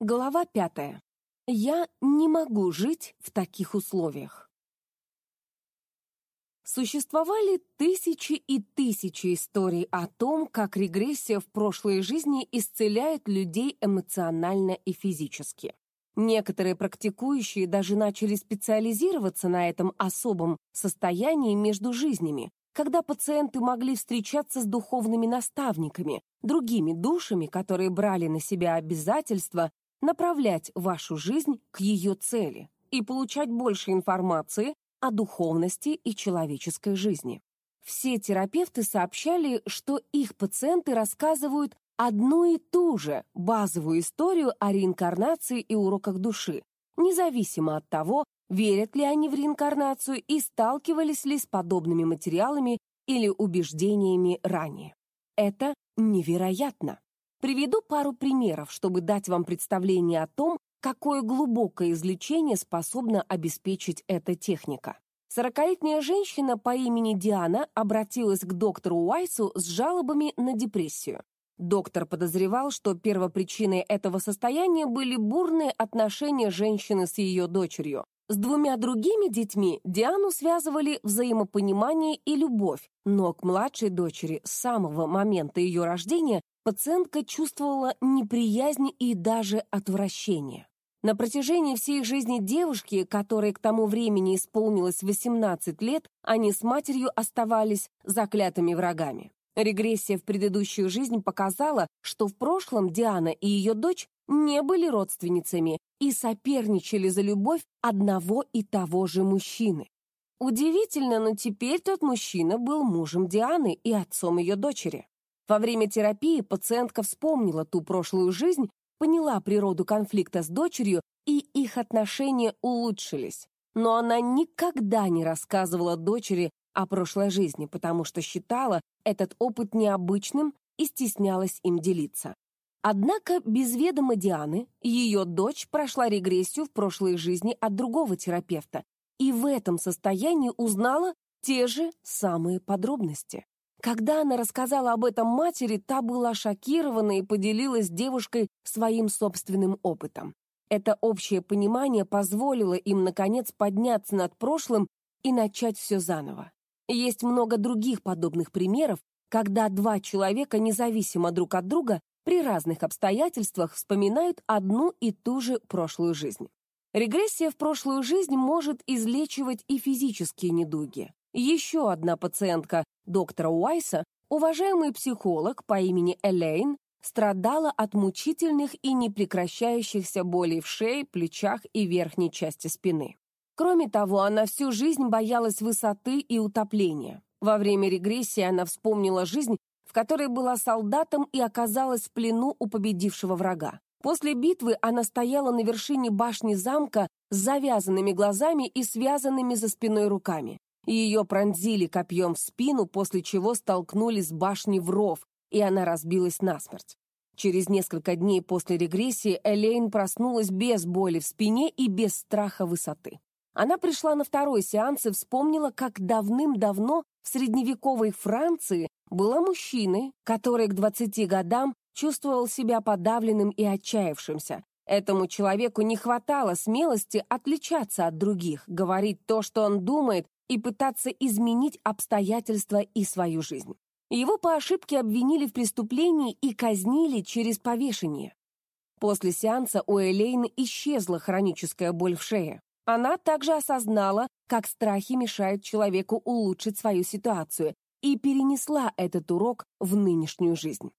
Глава пятая. Я не могу жить в таких условиях. Существовали тысячи и тысячи историй о том, как регрессия в прошлой жизни исцеляет людей эмоционально и физически. Некоторые практикующие даже начали специализироваться на этом особом состоянии между жизнями, когда пациенты могли встречаться с духовными наставниками, другими душами, которые брали на себя обязательства направлять вашу жизнь к ее цели и получать больше информации о духовности и человеческой жизни. Все терапевты сообщали, что их пациенты рассказывают одну и ту же базовую историю о реинкарнации и уроках души, независимо от того, верят ли они в реинкарнацию и сталкивались ли с подобными материалами или убеждениями ранее. Это невероятно. Приведу пару примеров, чтобы дать вам представление о том, какое глубокое излечение способна обеспечить эта техника. Сорокалетняя женщина по имени Диана обратилась к доктору Уайсу с жалобами на депрессию. Доктор подозревал, что первопричиной этого состояния были бурные отношения женщины с ее дочерью. С двумя другими детьми Диану связывали взаимопонимание и любовь, но к младшей дочери с самого момента ее рождения пациентка чувствовала неприязнь и даже отвращение. На протяжении всей жизни девушки, которой к тому времени исполнилось 18 лет, они с матерью оставались заклятыми врагами. Регрессия в предыдущую жизнь показала, что в прошлом Диана и ее дочь не были родственницами и соперничали за любовь одного и того же мужчины. Удивительно, но теперь тот мужчина был мужем Дианы и отцом ее дочери. Во время терапии пациентка вспомнила ту прошлую жизнь, поняла природу конфликта с дочерью, и их отношения улучшились. Но она никогда не рассказывала дочери о прошлой жизни, потому что считала этот опыт необычным и стеснялась им делиться. Однако без ведома Дианы ее дочь прошла регрессию в прошлой жизни от другого терапевта и в этом состоянии узнала те же самые подробности. Когда она рассказала об этом матери, та была шокирована и поделилась с девушкой своим собственным опытом. Это общее понимание позволило им, наконец, подняться над прошлым и начать все заново. Есть много других подобных примеров, когда два человека, независимо друг от друга, при разных обстоятельствах вспоминают одну и ту же прошлую жизнь. Регрессия в прошлую жизнь может излечивать и физические недуги. Еще одна пациентка доктора Уайса, уважаемый психолог по имени Элейн, страдала от мучительных и непрекращающихся болей в шее, плечах и верхней части спины. Кроме того, она всю жизнь боялась высоты и утопления. Во время регрессии она вспомнила жизнь, в которой была солдатом и оказалась в плену у победившего врага. После битвы она стояла на вершине башни замка с завязанными глазами и связанными за спиной руками. Ее пронзили копьем в спину, после чего столкнули с башни в ров, и она разбилась насмерть. Через несколько дней после регрессии Элейн проснулась без боли в спине и без страха высоты. Она пришла на второй сеанс и вспомнила, как давным-давно в средневековой Франции была мужчиной, который к 20 годам чувствовал себя подавленным и отчаявшимся. Этому человеку не хватало смелости отличаться от других, говорить то, что он думает, и пытаться изменить обстоятельства и свою жизнь. Его по ошибке обвинили в преступлении и казнили через повешение. После сеанса у Элейны исчезла хроническая боль в шее. Она также осознала, как страхи мешают человеку улучшить свою ситуацию, и перенесла этот урок в нынешнюю жизнь.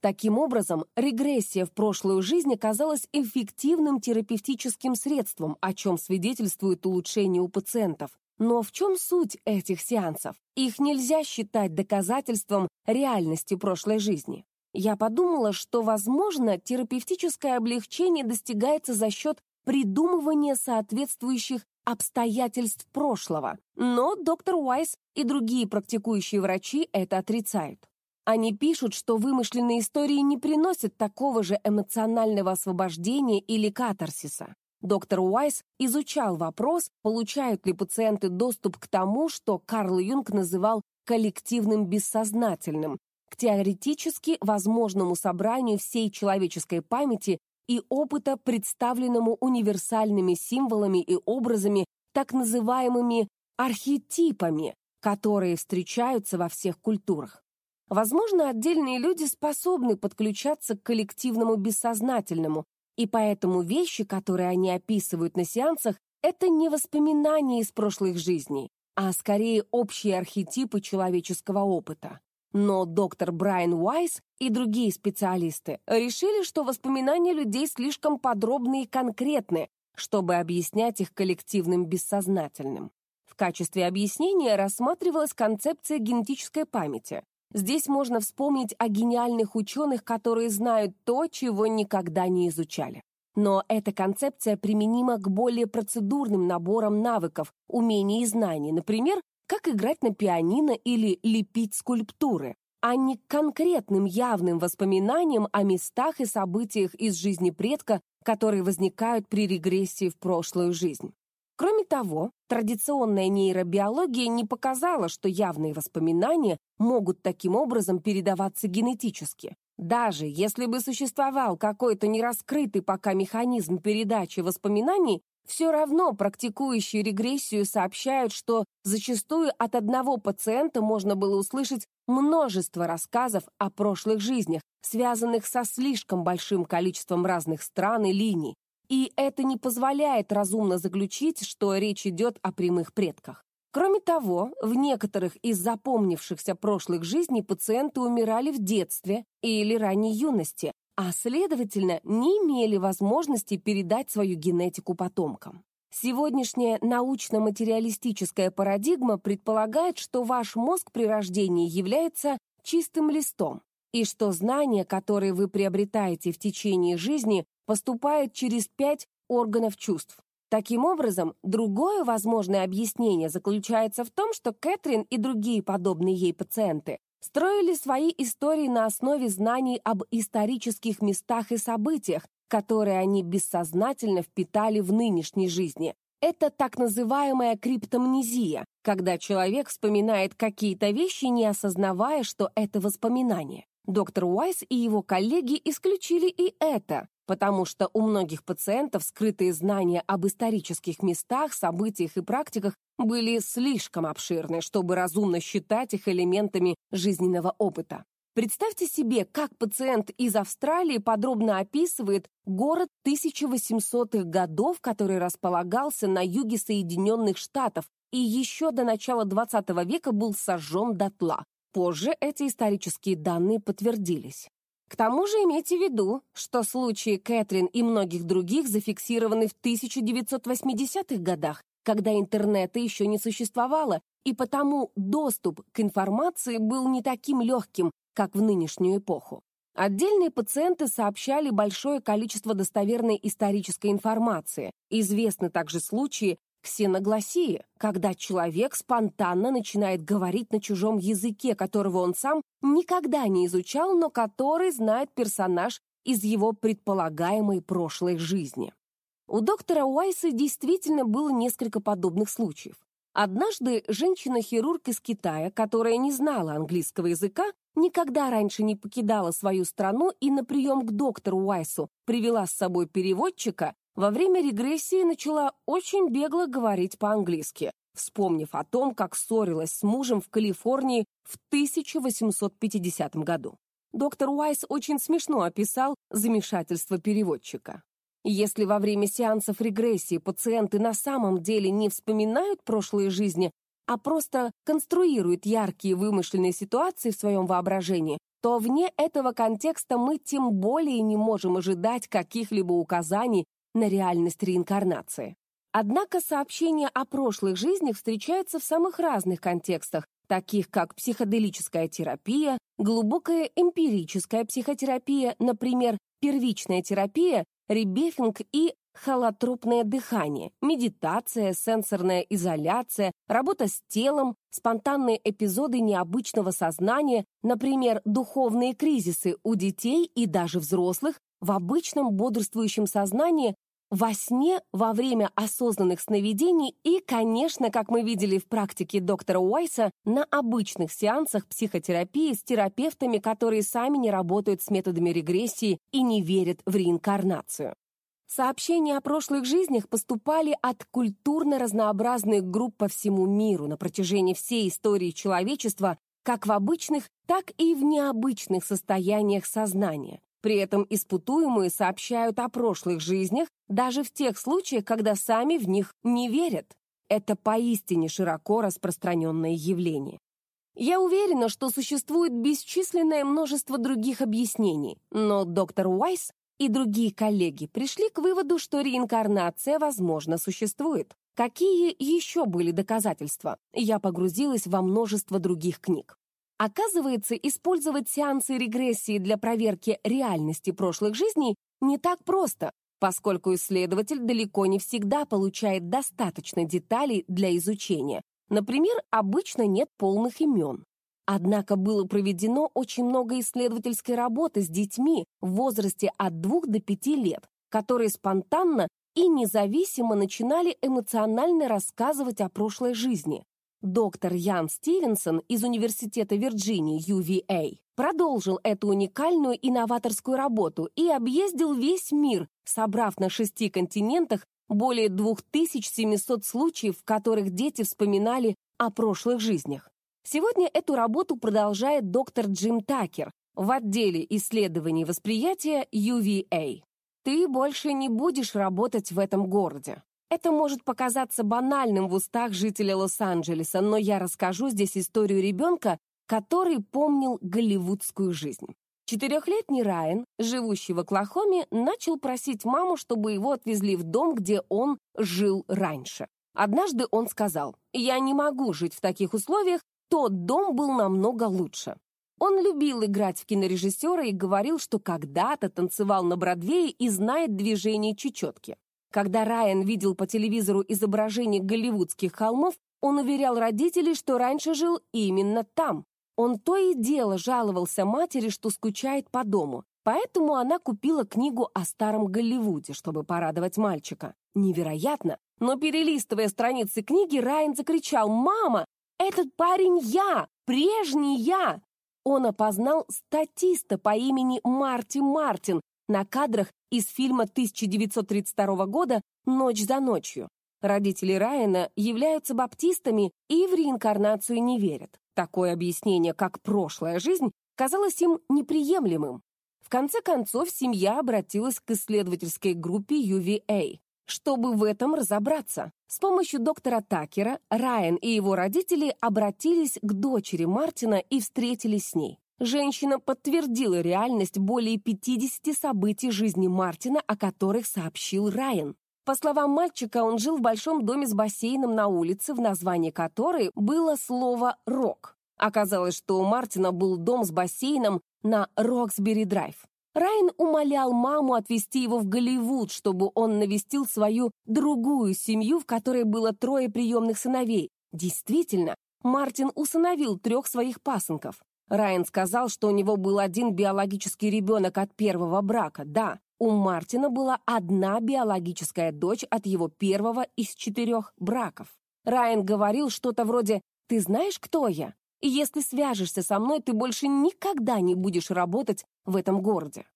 Таким образом, регрессия в прошлую жизнь оказалась эффективным терапевтическим средством, о чем свидетельствует улучшение у пациентов, но в чем суть этих сеансов? Их нельзя считать доказательством реальности прошлой жизни. Я подумала, что, возможно, терапевтическое облегчение достигается за счет придумывания соответствующих обстоятельств прошлого. Но доктор Уайс и другие практикующие врачи это отрицают. Они пишут, что вымышленные истории не приносят такого же эмоционального освобождения или катарсиса. Доктор Уайс изучал вопрос, получают ли пациенты доступ к тому, что Карл Юнг называл коллективным бессознательным, к теоретически возможному собранию всей человеческой памяти и опыта, представленному универсальными символами и образами, так называемыми архетипами, которые встречаются во всех культурах. Возможно, отдельные люди способны подключаться к коллективному бессознательному, и поэтому вещи, которые они описывают на сеансах, это не воспоминания из прошлых жизней, а скорее общие архетипы человеческого опыта. Но доктор Брайан Уайс и другие специалисты решили, что воспоминания людей слишком подробны и конкретны, чтобы объяснять их коллективным бессознательным. В качестве объяснения рассматривалась концепция генетической памяти. Здесь можно вспомнить о гениальных ученых, которые знают то, чего никогда не изучали. Но эта концепция применима к более процедурным наборам навыков, умений и знаний, например, как играть на пианино или лепить скульптуры, а не к конкретным явным воспоминаниям о местах и событиях из жизни предка, которые возникают при регрессии в прошлую жизнь. Кроме того, традиционная нейробиология не показала, что явные воспоминания могут таким образом передаваться генетически. Даже если бы существовал какой-то нераскрытый пока механизм передачи воспоминаний, все равно практикующие регрессию сообщают, что зачастую от одного пациента можно было услышать множество рассказов о прошлых жизнях, связанных со слишком большим количеством разных стран и линий. И это не позволяет разумно заключить, что речь идет о прямых предках. Кроме того, в некоторых из запомнившихся прошлых жизней пациенты умирали в детстве или ранней юности, а, следовательно, не имели возможности передать свою генетику потомкам. Сегодняшняя научно-материалистическая парадигма предполагает, что ваш мозг при рождении является чистым листом, и что знания, которые вы приобретаете в течение жизни, поступают через пять органов чувств Таким образом, другое возможное объяснение заключается в том, что Кэтрин и другие подобные ей пациенты строили свои истории на основе знаний об исторических местах и событиях, которые они бессознательно впитали в нынешней жизни. Это так называемая криптомнезия, когда человек вспоминает какие-то вещи, не осознавая, что это воспоминания. Доктор Уайс и его коллеги исключили и это, потому что у многих пациентов скрытые знания об исторических местах, событиях и практиках были слишком обширны, чтобы разумно считать их элементами жизненного опыта. Представьте себе, как пациент из Австралии подробно описывает город 1800-х годов, который располагался на юге Соединенных Штатов и еще до начала XX века был сожжен дотла. Позже эти исторические данные подтвердились. К тому же имейте в виду, что случаи Кэтрин и многих других зафиксированы в 1980-х годах, когда интернета еще не существовало, и потому доступ к информации был не таким легким, как в нынешнюю эпоху. Отдельные пациенты сообщали большое количество достоверной исторической информации. Известны также случаи, Ксеногласия, когда человек спонтанно начинает говорить на чужом языке, которого он сам никогда не изучал, но который знает персонаж из его предполагаемой прошлой жизни. У доктора Уайса действительно было несколько подобных случаев. Однажды женщина-хирург из Китая, которая не знала английского языка, никогда раньше не покидала свою страну и на прием к доктору Уайсу привела с собой переводчика, во время регрессии начала очень бегло говорить по-английски, вспомнив о том, как ссорилась с мужем в Калифорнии в 1850 году. Доктор Уайс очень смешно описал замешательство переводчика. Если во время сеансов регрессии пациенты на самом деле не вспоминают прошлые жизни, а просто конструируют яркие вымышленные ситуации в своем воображении, то вне этого контекста мы тем более не можем ожидать каких-либо указаний на реальность реинкарнации. Однако сообщения о прошлых жизнях встречаются в самых разных контекстах, таких как психоделическая терапия, глубокая эмпирическая психотерапия, например, первичная терапия, ребефинг и холотропное дыхание, медитация, сенсорная изоляция, работа с телом, спонтанные эпизоды необычного сознания, например, духовные кризисы у детей и даже взрослых, в обычном бодрствующем сознании во сне, во время осознанных сновидений и, конечно, как мы видели в практике доктора Уайса, на обычных сеансах психотерапии с терапевтами, которые сами не работают с методами регрессии и не верят в реинкарнацию. Сообщения о прошлых жизнях поступали от культурно разнообразных групп по всему миру на протяжении всей истории человечества, как в обычных, так и в необычных состояниях сознания. При этом испытуемые сообщают о прошлых жизнях даже в тех случаях, когда сами в них не верят. Это поистине широко распространенное явление. Я уверена, что существует бесчисленное множество других объяснений, но доктор Уайс и другие коллеги пришли к выводу, что реинкарнация, возможно, существует. Какие еще были доказательства? Я погрузилась во множество других книг. Оказывается, использовать сеансы регрессии для проверки реальности прошлых жизней не так просто, поскольку исследователь далеко не всегда получает достаточно деталей для изучения. Например, обычно нет полных имен. Однако было проведено очень много исследовательской работы с детьми в возрасте от 2 до 5 лет, которые спонтанно и независимо начинали эмоционально рассказывать о прошлой жизни. Доктор Ян Стивенсон из Университета Вирджинии, UVA, продолжил эту уникальную инноваторскую работу и объездил весь мир, собрав на шести континентах более 2700 случаев, в которых дети вспоминали о прошлых жизнях. Сегодня эту работу продолжает доктор Джим Такер в отделе исследований восприятия UVA. Ты больше не будешь работать в этом городе. Это может показаться банальным в устах жителя Лос-Анджелеса, но я расскажу здесь историю ребенка, который помнил голливудскую жизнь. Четырехлетний Райан, живущий в Оклахоме, начал просить маму, чтобы его отвезли в дом, где он жил раньше. Однажды он сказал, «Я не могу жить в таких условиях, тот дом был намного лучше. Он любил играть в кинорежиссера и говорил, что когда-то танцевал на Бродвее и знает движение чечетки. Когда Райан видел по телевизору изображение голливудских холмов, он уверял родителей, что раньше жил именно там. Он то и дело жаловался матери, что скучает по дому, поэтому она купила книгу о старом Голливуде, чтобы порадовать мальчика. Невероятно, но перелистывая страницы книги, Райан закричал «Мама, этот парень я, прежний я. Он опознал статиста по имени Марти Мартин на кадрах из фильма 1932 года «Ночь за ночью». Родители Райана являются баптистами и в реинкарнацию не верят. Такое объяснение, как прошлая жизнь, казалось им неприемлемым. В конце концов, семья обратилась к исследовательской группе UVA чтобы в этом разобраться. С помощью доктора Такера Райан и его родители обратились к дочери Мартина и встретились с ней. Женщина подтвердила реальность более 50 событий жизни Мартина, о которых сообщил Райан. По словам мальчика, он жил в большом доме с бассейном на улице, в названии которой было слово «рок». Оказалось, что у Мартина был дом с бассейном на Роксбери-драйв. Райан умолял маму отвезти его в Голливуд, чтобы он навестил свою другую семью, в которой было трое приемных сыновей. Действительно, Мартин усыновил трех своих пасынков. Райан сказал, что у него был один биологический ребенок от первого брака. Да, у Мартина была одна биологическая дочь от его первого из четырех браков. Райан говорил что-то вроде «Ты знаешь, кто я? И если свяжешься со мной, ты больше никогда не будешь работать в этом городе.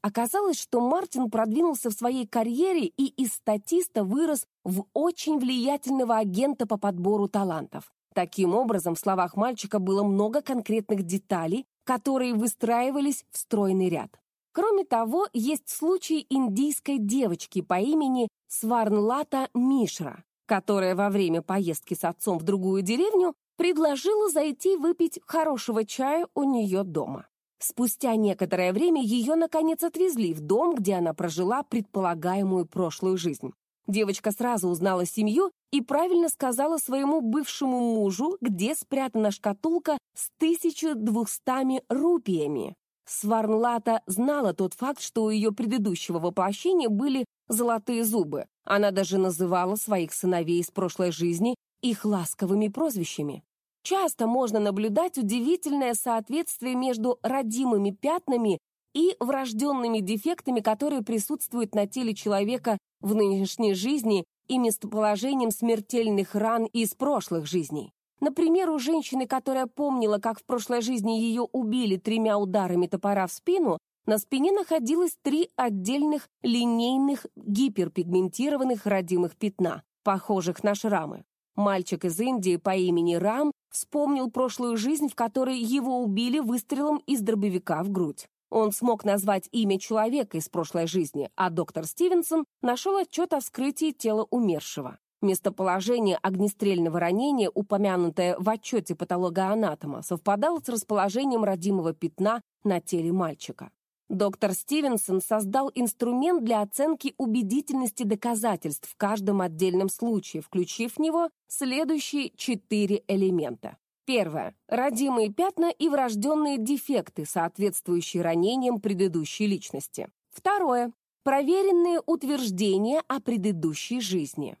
Оказалось, что Мартин продвинулся в своей карьере и из статиста вырос в очень влиятельного агента по подбору талантов. Таким образом, в словах мальчика было много конкретных деталей, которые выстраивались в стройный ряд. Кроме того, есть случай индийской девочки по имени Сварнлата Мишра, которая во время поездки с отцом в другую деревню предложила зайти выпить хорошего чая у нее дома. Спустя некоторое время ее, наконец, отвезли в дом, где она прожила предполагаемую прошлую жизнь. Девочка сразу узнала семью и правильно сказала своему бывшему мужу, где спрятана шкатулка с 1200 рупиями. Сварнлата знала тот факт, что у ее предыдущего воплощения были золотые зубы. Она даже называла своих сыновей из прошлой жизни их ласковыми прозвищами. Часто можно наблюдать удивительное соответствие между родимыми пятнами и врожденными дефектами, которые присутствуют на теле человека в нынешней жизни и местоположением смертельных ран из прошлых жизней. Например, у женщины, которая помнила, как в прошлой жизни ее убили тремя ударами топора в спину, на спине находилось три отдельных линейных гиперпигментированных родимых пятна, похожих на шрамы. Мальчик из Индии по имени Рам вспомнил прошлую жизнь, в которой его убили выстрелом из дробовика в грудь. Он смог назвать имя человека из прошлой жизни, а доктор Стивенсон нашел отчет о вскрытии тела умершего. Местоположение огнестрельного ранения, упомянутое в отчете патологоанатома, совпадало с расположением родимого пятна на теле мальчика. Доктор Стивенсон создал инструмент для оценки убедительности доказательств в каждом отдельном случае, включив в него следующие четыре элемента. Первое. Родимые пятна и врожденные дефекты, соответствующие ранениям предыдущей личности. Второе. Проверенные утверждения о предыдущей жизни.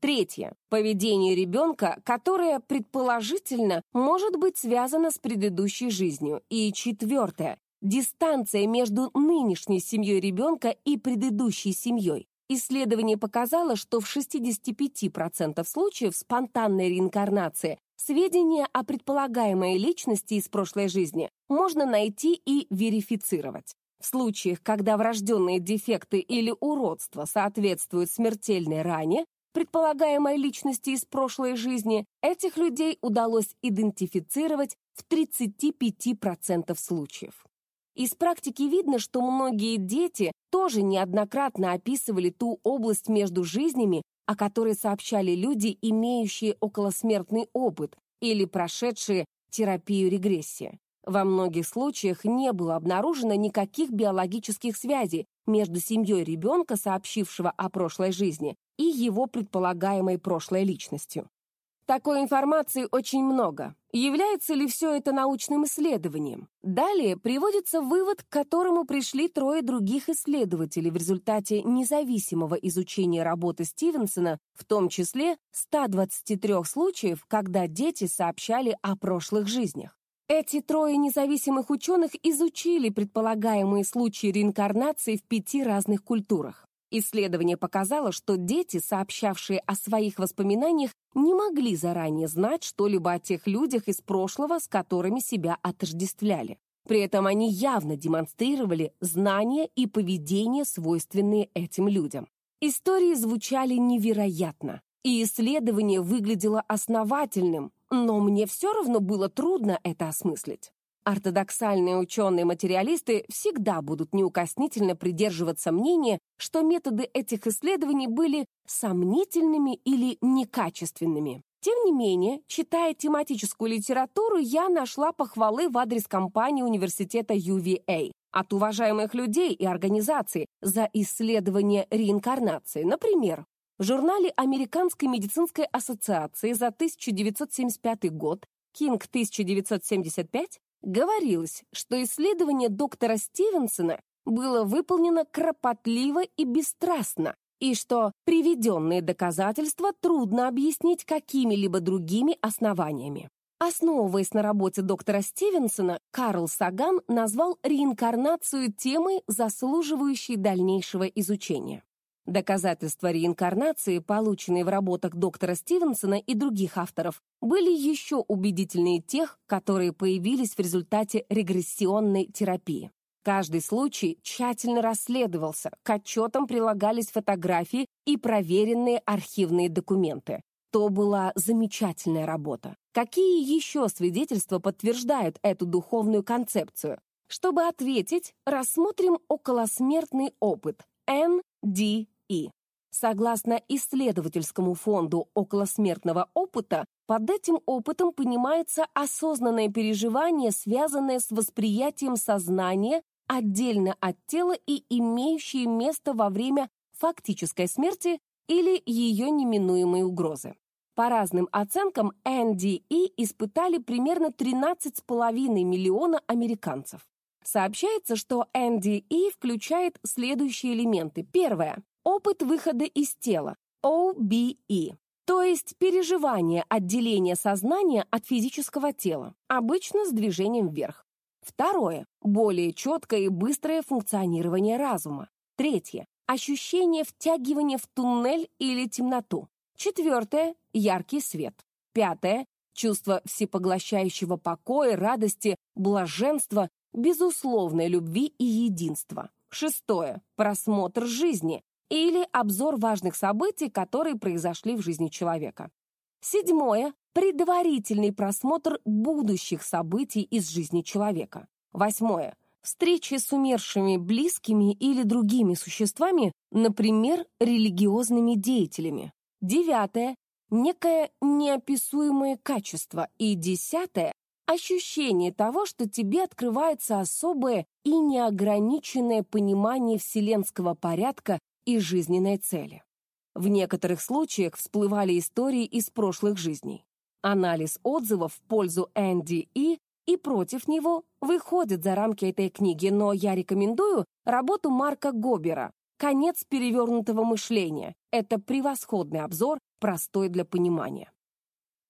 Третье. Поведение ребенка, которое, предположительно, может быть связано с предыдущей жизнью. И четвертое. Дистанция между нынешней семьей ребенка и предыдущей семьей. Исследование показало, что в 65% случаев спонтанной реинкарнации сведения о предполагаемой личности из прошлой жизни можно найти и верифицировать. В случаях, когда врожденные дефекты или уродство соответствуют смертельной ране, предполагаемой личности из прошлой жизни, этих людей удалось идентифицировать в 35% случаев. Из практики видно, что многие дети тоже неоднократно описывали ту область между жизнями, о которой сообщали люди, имеющие околосмертный опыт или прошедшие терапию регрессии. Во многих случаях не было обнаружено никаких биологических связей между семьей ребенка, сообщившего о прошлой жизни, и его предполагаемой прошлой личностью. Такой информации очень много. Является ли все это научным исследованием? Далее приводится вывод, к которому пришли трое других исследователей в результате независимого изучения работы Стивенсона, в том числе 123 случаев, когда дети сообщали о прошлых жизнях. Эти трое независимых ученых изучили предполагаемые случаи реинкарнации в пяти разных культурах. Исследование показало, что дети, сообщавшие о своих воспоминаниях, не могли заранее знать что-либо о тех людях из прошлого, с которыми себя отождествляли. При этом они явно демонстрировали знания и поведение, свойственные этим людям. Истории звучали невероятно, и исследование выглядело основательным, но мне все равно было трудно это осмыслить. Ортодоксальные ученые-материалисты всегда будут неукоснительно придерживаться мнения, что методы этих исследований были сомнительными или некачественными. Тем не менее, читая тематическую литературу, я нашла похвалы в адрес компании университета UVA от уважаемых людей и организаций за исследование реинкарнации. Например, в журнале Американской медицинской ассоциации за 1975 год King 1975 говорилось, что исследование доктора Стивенсона было выполнено кропотливо и бесстрастно, и что приведенные доказательства трудно объяснить какими-либо другими основаниями. Основываясь на работе доктора Стивенсона, Карл Саган назвал реинкарнацию темой, заслуживающей дальнейшего изучения. Доказательства реинкарнации, полученные в работах доктора Стивенсона и других авторов, были еще убедительнее тех, которые появились в результате регрессионной терапии. Каждый случай тщательно расследовался, к отчетам прилагались фотографии и проверенные архивные документы. То была замечательная работа. Какие еще свидетельства подтверждают эту духовную концепцию? Чтобы ответить, рассмотрим околосмертный опыт, ND и. Согласно исследовательскому фонду околосмертного опыта, под этим опытом понимается осознанное переживание, связанное с восприятием сознания отдельно от тела и имеющее место во время фактической смерти или ее неминуемой угрозы. По разным оценкам, NDE испытали примерно 13,5 миллиона американцев. Сообщается, что NDE включает следующие элементы. Первое опыт выхода из тела, OBE, то есть переживание отделения сознания от физического тела, обычно с движением вверх. Второе – более четкое и быстрое функционирование разума. Третье – ощущение втягивания в туннель или темноту. Четвертое – яркий свет. Пятое – чувство всепоглощающего покоя, радости, блаженства, безусловной любви и единства. Шестое – просмотр жизни или обзор важных событий, которые произошли в жизни человека. Седьмое – предварительный просмотр будущих событий из жизни человека. Восьмое – встречи с умершими близкими или другими существами, например, религиозными деятелями. Девятое — некое неописуемое качество. И десятое — ощущение того, что тебе открывается особое и неограниченное понимание вселенского порядка и жизненной цели. В некоторых случаях всплывали истории из прошлых жизней. Анализ отзывов в пользу Энди И и против него выходит за рамки этой книги, но я рекомендую работу Марка Гобера Конец перевернутого мышления. Это превосходный обзор, простой для понимания.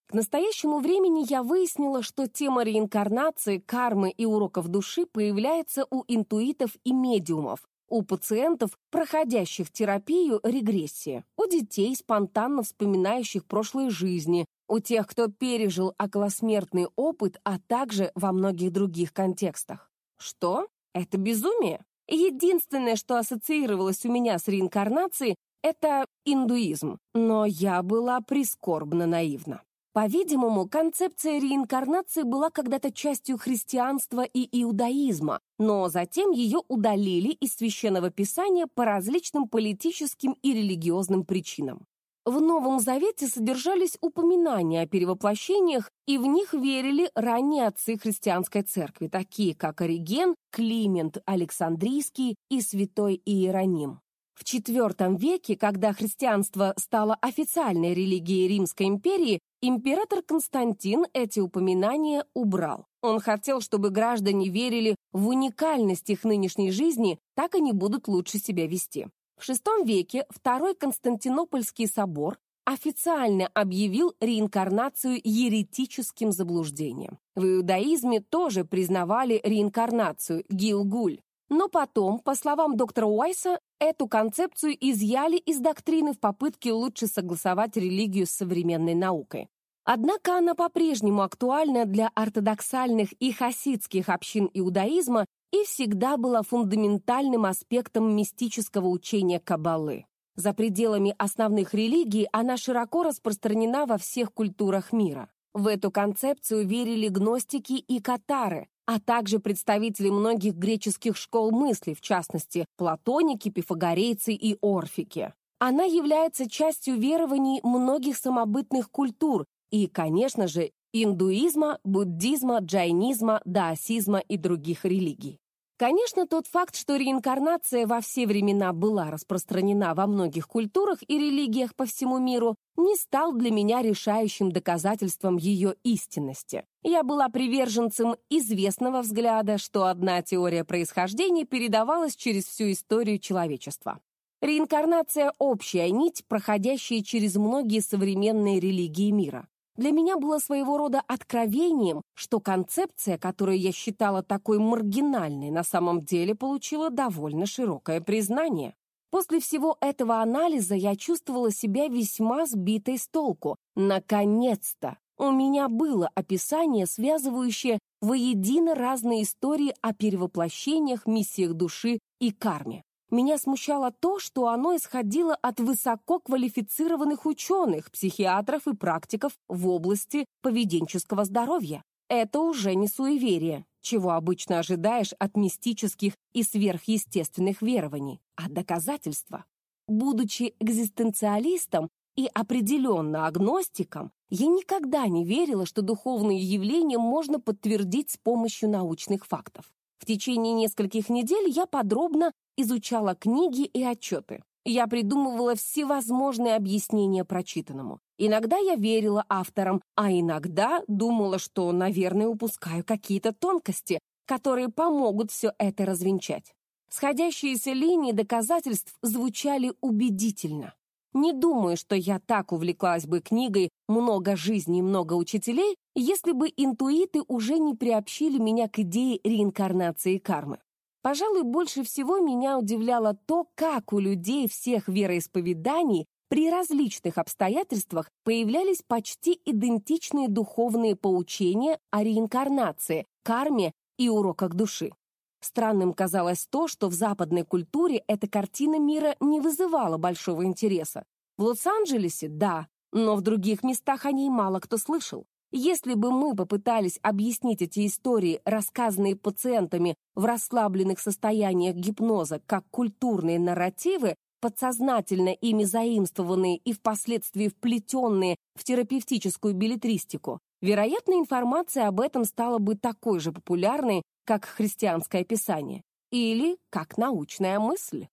К настоящему времени я выяснила, что тема реинкарнации, кармы и уроков души появляется у интуитов и медиумов, у пациентов, проходящих терапию регрессии, у детей, спонтанно вспоминающих прошлые жизни, у тех, кто пережил околосмертный опыт, а также во многих других контекстах. Что? Это безумие? Единственное, что ассоциировалось у меня с реинкарнацией, это индуизм, но я была прискорбно наивна. По-видимому, концепция реинкарнации была когда-то частью христианства и иудаизма, но затем ее удалили из священного писания по различным политическим и религиозным причинам. В Новом Завете содержались упоминания о перевоплощениях, и в них верили ранние отцы христианской церкви, такие как Ориген, Климент Александрийский и святой Иероним. В IV веке, когда христианство стало официальной религией Римской империи, император Константин эти упоминания убрал. Он хотел, чтобы граждане верили в уникальность их нынешней жизни, так они будут лучше себя вести. В VI веке Второй Константинопольский собор официально объявил реинкарнацию еретическим заблуждением. В иудаизме тоже признавали реинкарнацию, Гилгуль. Но потом, по словам доктора Уайса, эту концепцию изъяли из доктрины в попытке лучше согласовать религию с современной наукой. Однако она по-прежнему актуальна для ортодоксальных и хасидских общин иудаизма и всегда была фундаментальным аспектом мистического учения Каббалы. За пределами основных религий она широко распространена во всех культурах мира. В эту концепцию верили гностики и катары, а также представители многих греческих школ мысли, в частности, платоники, пифагорейцы и орфики. Она является частью верований многих самобытных культур и, конечно же, индуизма, буддизма, джайнизма, даосизма и других религий. Конечно, тот факт, что реинкарнация во все времена была распространена во многих культурах и религиях по всему миру, не стал для меня решающим доказательством ее истинности. Я была приверженцем известного взгляда, что одна теория происхождения передавалась через всю историю человечества. Реинкарнация — общая нить, проходящая через многие современные религии мира для меня было своего рода откровением, что концепция, которую я считала такой маргинальной, на самом деле получила довольно широкое признание. После всего этого анализа я чувствовала себя весьма сбитой с толку. Наконец-то! У меня было описание, связывающее воедино разные истории о перевоплощениях, миссиях души и карме. Меня смущало то, что оно исходило от высококвалифицированных ученых, психиатров и практиков в области поведенческого здоровья. Это уже не суеверие, чего обычно ожидаешь от мистических и сверхъестественных верований, а доказательства. Будучи экзистенциалистом и определенно агностиком, я никогда не верила, что духовные явления можно подтвердить с помощью научных фактов. В течение нескольких недель я подробно изучала книги и отчеты. Я придумывала всевозможные объяснения прочитанному. Иногда я верила авторам, а иногда думала, что, наверное, упускаю какие-то тонкости, которые помогут все это развенчать. Сходящиеся линии доказательств звучали убедительно. Не думаю, что я так увлеклась бы книгой «Много жизней, много учителей», если бы интуиты уже не приобщили меня к идее реинкарнации кармы. Пожалуй, больше всего меня удивляло то, как у людей всех вероисповеданий при различных обстоятельствах появлялись почти идентичные духовные поучения о реинкарнации, карме и уроках души. Странным казалось то, что в западной культуре эта картина мира не вызывала большого интереса. В Лос-Анджелесе – да, но в других местах о ней мало кто слышал. Если бы мы попытались объяснить эти истории, рассказанные пациентами в расслабленных состояниях гипноза, как культурные нарративы, подсознательно ими заимствованные и впоследствии вплетенные в терапевтическую билетристику, вероятно, информация об этом стала бы такой же популярной, как христианское писание, или как научная мысль.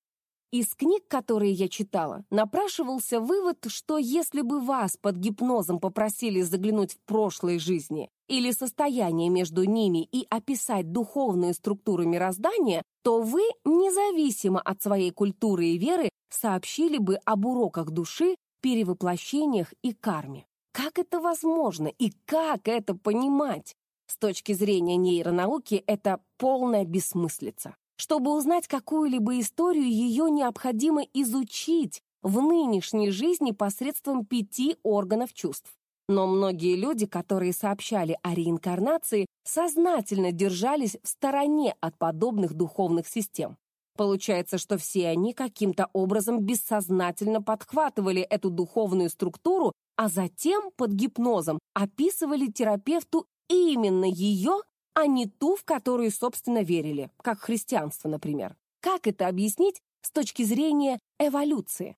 Из книг, которые я читала, напрашивался вывод, что если бы вас под гипнозом попросили заглянуть в прошлые жизни или состояние между ними и описать духовную структуру мироздания, то вы, независимо от своей культуры и веры, сообщили бы об уроках души, перевоплощениях и карме. Как это возможно и как это понимать? С точки зрения нейронауки это полная бессмыслица. Чтобы узнать какую-либо историю, ее необходимо изучить в нынешней жизни посредством пяти органов чувств. Но многие люди, которые сообщали о реинкарнации, сознательно держались в стороне от подобных духовных систем. Получается, что все они каким-то образом бессознательно подхватывали эту духовную структуру, а затем под гипнозом описывали терапевту именно ее, а не ту, в которую, собственно, верили, как христианство, например. Как это объяснить с точки зрения эволюции?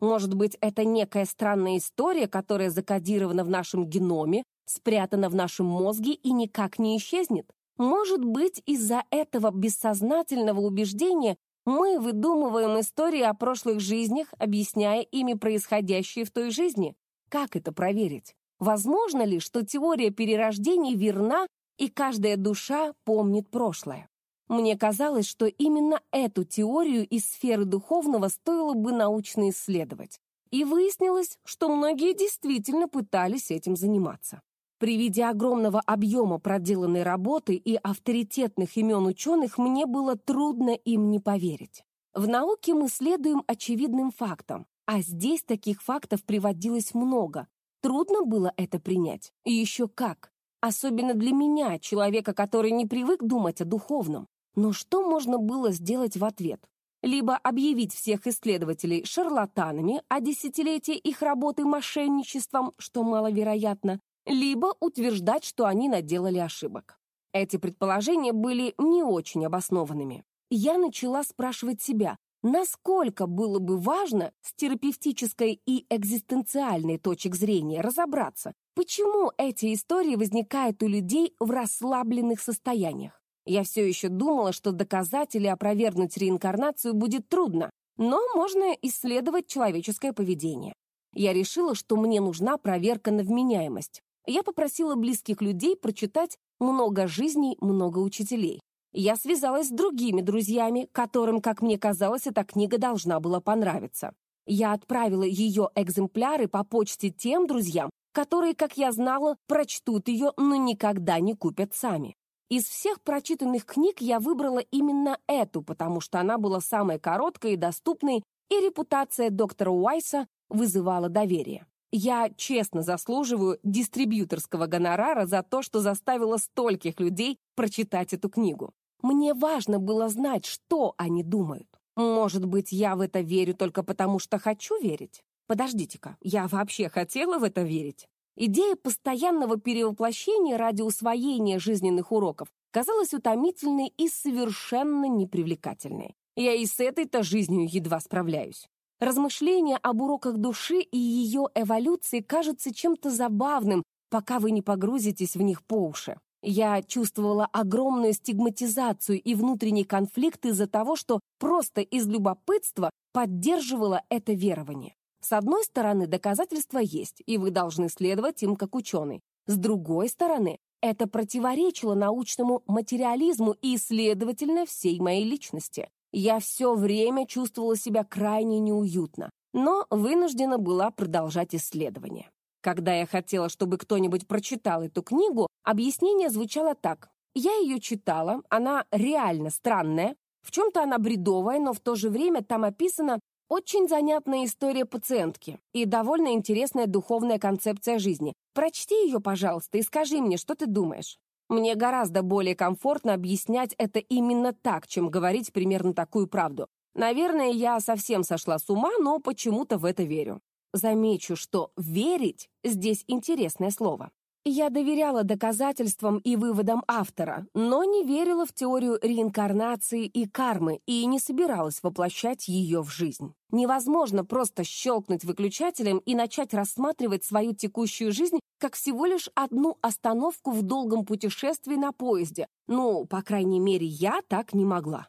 Может быть, это некая странная история, которая закодирована в нашем геноме, спрятана в нашем мозге и никак не исчезнет? Может быть, из-за этого бессознательного убеждения мы выдумываем истории о прошлых жизнях, объясняя ими происходящее в той жизни? Как это проверить? Возможно ли, что теория перерождений верна, и каждая душа помнит прошлое? Мне казалось, что именно эту теорию из сферы духовного стоило бы научно исследовать. И выяснилось, что многие действительно пытались этим заниматься. При виде огромного объема проделанной работы и авторитетных имен ученых мне было трудно им не поверить. В науке мы следуем очевидным фактам, а здесь таких фактов приводилось много. Трудно было это принять. И еще как. Особенно для меня, человека, который не привык думать о духовном. Но что можно было сделать в ответ? Либо объявить всех исследователей шарлатанами, а десятилетие их работы мошенничеством, что маловероятно, либо утверждать, что они наделали ошибок. Эти предположения были не очень обоснованными. Я начала спрашивать себя, насколько было бы важно с терапевтической и экзистенциальной точек зрения разобраться, почему эти истории возникают у людей в расслабленных состояниях. Я все еще думала, что доказать или опровергнуть реинкарнацию будет трудно, но можно исследовать человеческое поведение. Я решила, что мне нужна проверка на вменяемость я попросила близких людей прочитать «Много жизней, много учителей». Я связалась с другими друзьями, которым, как мне казалось, эта книга должна была понравиться. Я отправила ее экземпляры по почте тем друзьям, которые, как я знала, прочтут ее, но никогда не купят сами. Из всех прочитанных книг я выбрала именно эту, потому что она была самой короткой и доступной, и репутация доктора Уайса вызывала доверие. Я честно заслуживаю дистрибьюторского гонорара за то, что заставила стольких людей прочитать эту книгу. Мне важно было знать, что они думают. Может быть, я в это верю только потому, что хочу верить? Подождите-ка, я вообще хотела в это верить? Идея постоянного перевоплощения ради усвоения жизненных уроков казалась утомительной и совершенно непривлекательной. Я и с этой-то жизнью едва справляюсь. Размышления об уроках души и ее эволюции кажутся чем-то забавным, пока вы не погрузитесь в них по уши. Я чувствовала огромную стигматизацию и внутренний конфликт из-за того, что просто из любопытства поддерживала это верование. С одной стороны, доказательства есть, и вы должны следовать им как ученый. С другой стороны, это противоречило научному материализму и, следовательно, всей моей личности. Я все время чувствовала себя крайне неуютно, но вынуждена была продолжать исследование. Когда я хотела, чтобы кто-нибудь прочитал эту книгу, объяснение звучало так. Я ее читала, она реально странная, В чем-то она бредовая, но в то же время там описана очень занятная история пациентки и довольно интересная духовная концепция жизни. Прочти ее, пожалуйста, и скажи мне, что ты думаешь. Мне гораздо более комфортно объяснять это именно так, чем говорить примерно такую правду. Наверное, я совсем сошла с ума, но почему-то в это верю. Замечу, что «верить» здесь интересное слово. Я доверяла доказательствам и выводам автора, но не верила в теорию реинкарнации и кармы и не собиралась воплощать ее в жизнь. Невозможно просто щелкнуть выключателем и начать рассматривать свою текущую жизнь как всего лишь одну остановку в долгом путешествии на поезде. Ну, по крайней мере, я так не могла.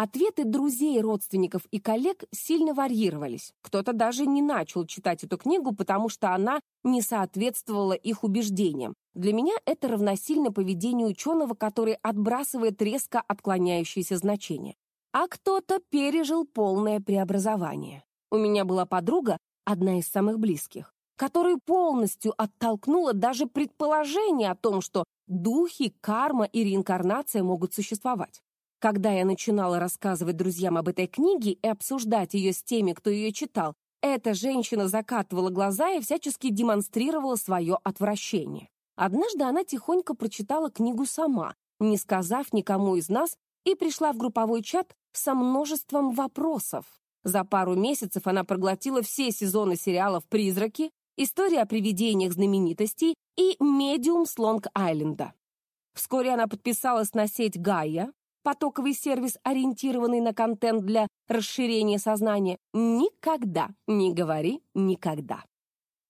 Ответы друзей, родственников и коллег сильно варьировались. Кто-то даже не начал читать эту книгу, потому что она не соответствовала их убеждениям. Для меня это равносильно поведению ученого, который отбрасывает резко отклоняющиеся значения. А кто-то пережил полное преобразование. У меня была подруга, одна из самых близких, которую полностью оттолкнула даже предположение о том, что духи, карма и реинкарнация могут существовать. Когда я начинала рассказывать друзьям об этой книге и обсуждать ее с теми, кто ее читал, эта женщина закатывала глаза и всячески демонстрировала свое отвращение. Однажды она тихонько прочитала книгу сама, не сказав никому из нас, и пришла в групповой чат со множеством вопросов. За пару месяцев она проглотила все сезоны сериалов «Призраки», «История о привидениях знаменитостей» и «Медиум с Лонг-Айленда». Вскоре она подписалась на сеть «Гайя», потоковый сервис, ориентированный на контент для расширения сознания, никогда не говори никогда.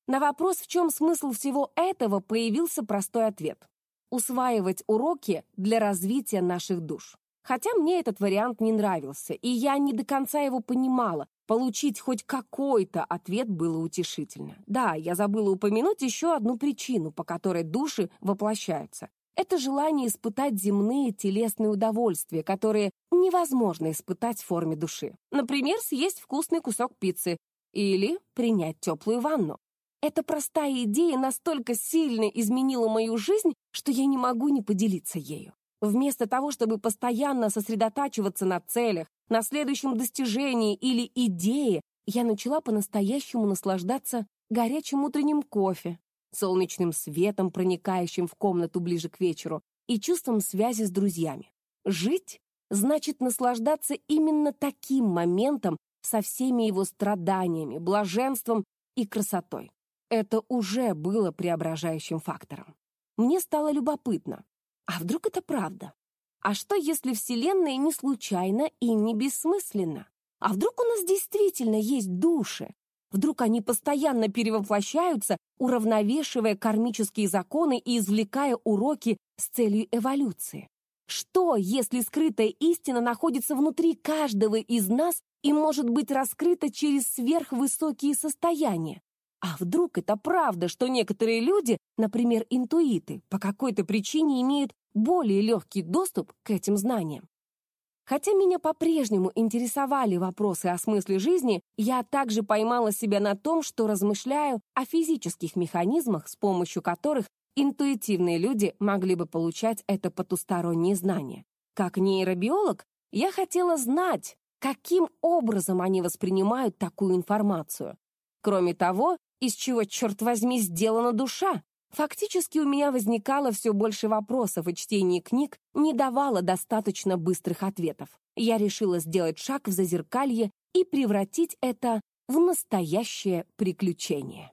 На вопрос, в чем смысл всего этого, появился простой ответ. Усваивать уроки для развития наших душ. Хотя мне этот вариант не нравился, и я не до конца его понимала, получить хоть какой-то ответ было утешительно. Да, я забыла упомянуть еще одну причину, по которой души воплощаются. Это желание испытать земные телесные удовольствия, которые невозможно испытать в форме души. Например, съесть вкусный кусок пиццы или принять теплую ванну. Эта простая идея настолько сильно изменила мою жизнь, что я не могу не поделиться ею. Вместо того, чтобы постоянно сосредотачиваться на целях, на следующем достижении или идее, я начала по-настоящему наслаждаться горячим утренним кофе, солнечным светом, проникающим в комнату ближе к вечеру, и чувством связи с друзьями. Жить значит наслаждаться именно таким моментом со всеми его страданиями, блаженством и красотой. Это уже было преображающим фактором. Мне стало любопытно. А вдруг это правда? А что, если Вселенная не случайна и не бессмысленна? А вдруг у нас действительно есть души, Вдруг они постоянно перевоплощаются, уравновешивая кармические законы и извлекая уроки с целью эволюции. Что, если скрытая истина находится внутри каждого из нас и может быть раскрыта через сверхвысокие состояния? А вдруг это правда, что некоторые люди, например, интуиты, по какой-то причине имеют более легкий доступ к этим знаниям? Хотя меня по-прежнему интересовали вопросы о смысле жизни, я также поймала себя на том, что размышляю о физических механизмах, с помощью которых интуитивные люди могли бы получать это потустороннее знание. Как нейробиолог, я хотела знать, каким образом они воспринимают такую информацию. Кроме того, из чего, черт возьми, сделана душа? Фактически у меня возникало все больше вопросов, и чтение книг не давало достаточно быстрых ответов. Я решила сделать шаг в зазеркалье и превратить это в настоящее приключение.